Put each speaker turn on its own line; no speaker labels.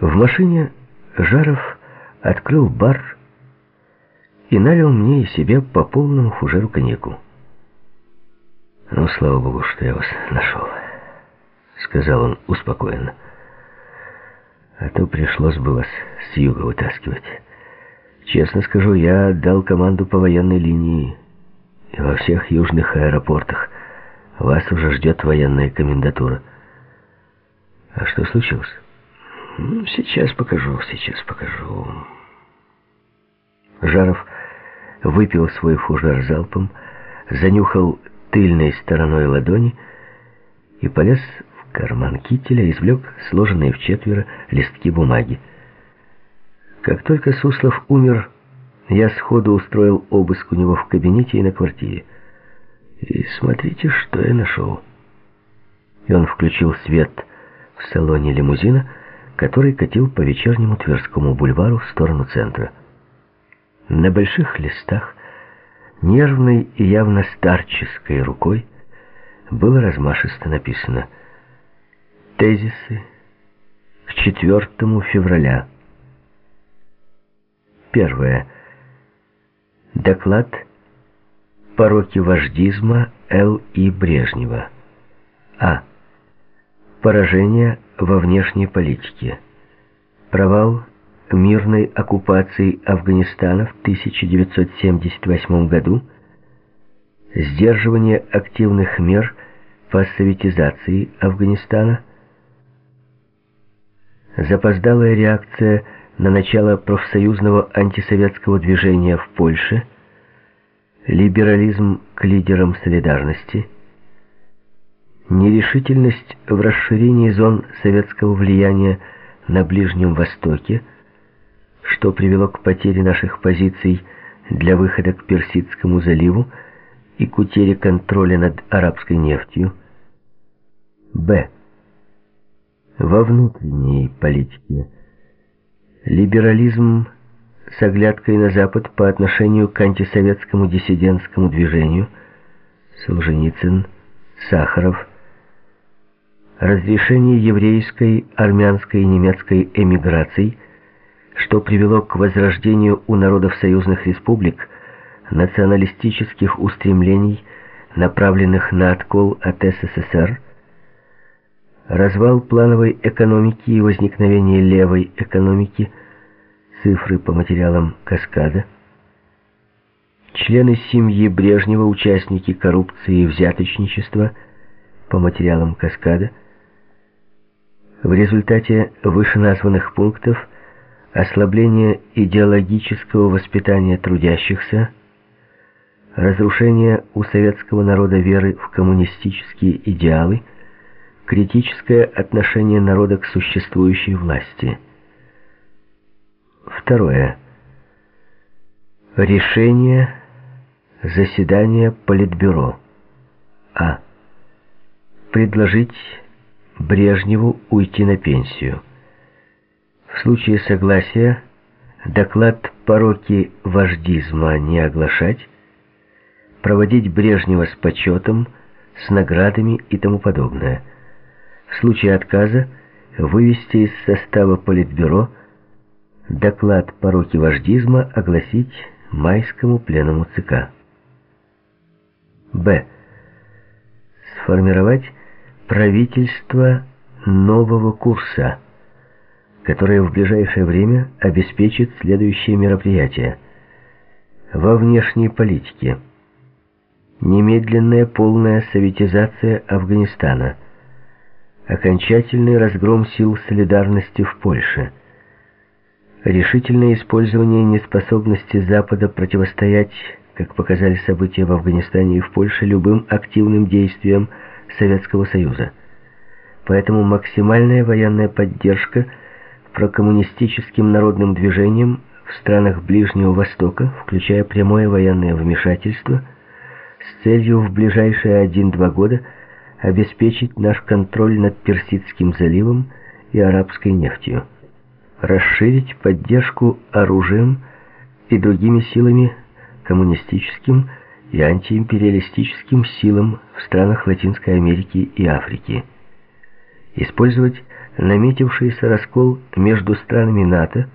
В машине Жаров открыл бар и налил мне и себе по полному фужеру коньяку. «Ну, слава богу, что я вас нашел», — сказал он успокоенно. «А то пришлось бы вас с юга вытаскивать. Честно скажу, я отдал команду по военной линии, и во всех южных аэропортах вас уже ждет военная комендатура. А что случилось?» Ну, сейчас покажу, сейчас покажу. Жаров выпил свой фужер залпом, занюхал тыльной стороной ладони и полез в карман кителя, извлек сложенные в четверо листки бумаги. Как только Суслов умер, я сходу устроил обыск у него в кабинете и на квартире. И смотрите, что я нашел. И он включил свет в салоне лимузина, который катил по вечернему Тверскому бульвару в сторону центра. На больших листах, нервной и явно старческой рукой, было размашисто написано «Тезисы к 4 февраля». Первое. Доклад «Пороки вождизма Л. И. Брежнева». А. Поражение во внешней политике. Провал мирной оккупации Афганистана в 1978 году, сдерживание активных мер по советизации Афганистана, запоздалая реакция на начало профсоюзного антисоветского движения в Польше, либерализм к лидерам солидарности – Нерешительность в расширении зон советского влияния на Ближнем Востоке, что привело к потере наших позиций для выхода к Персидскому заливу и к утере контроля над арабской нефтью. Б. Во внутренней политике либерализм с оглядкой на Запад по отношению к антисоветскому диссидентскому движению Солженицын, Сахаров – разрешение еврейской, армянской и немецкой эмиграций, что привело к возрождению у народов союзных республик националистических устремлений, направленных на откол от СССР, развал плановой экономики и возникновение левой экономики, цифры по материалам «Каскада», члены семьи Брежнева, участники коррупции и взяточничества по материалам «Каскада», в результате вышеназванных пунктов ослабление идеологического воспитания трудящихся, разрушение у советского народа веры в коммунистические идеалы, критическое отношение народа к существующей власти. Второе. Решение заседания Политбюро. А. Предложить Брежневу уйти на пенсию. В случае согласия доклад «Пороки вождизма» не оглашать, проводить Брежнева с почетом, с наградами и тому подобное. В случае отказа вывести из состава Политбюро доклад «Пороки вождизма» огласить майскому пленуму ЦК. Б. Сформировать правительство нового курса, которое в ближайшее время обеспечит следующие мероприятия. Во внешней политике. Немедленная полная советизация Афганистана. Окончательный разгром сил солидарности в Польше. Решительное использование неспособности Запада противостоять, как показали события в Афганистане и в Польше, любым активным действиям Советского Союза. Поэтому максимальная военная поддержка прокоммунистическим народным движениям в странах Ближнего Востока, включая прямое военное вмешательство, с целью в ближайшие один-два года обеспечить наш контроль над Персидским заливом и арабской нефтью, расширить поддержку оружием и другими силами коммунистическим и антиимпериалистическим силам в странах Латинской Америки и Африки. использовать наметившийся раскол между странами НАТО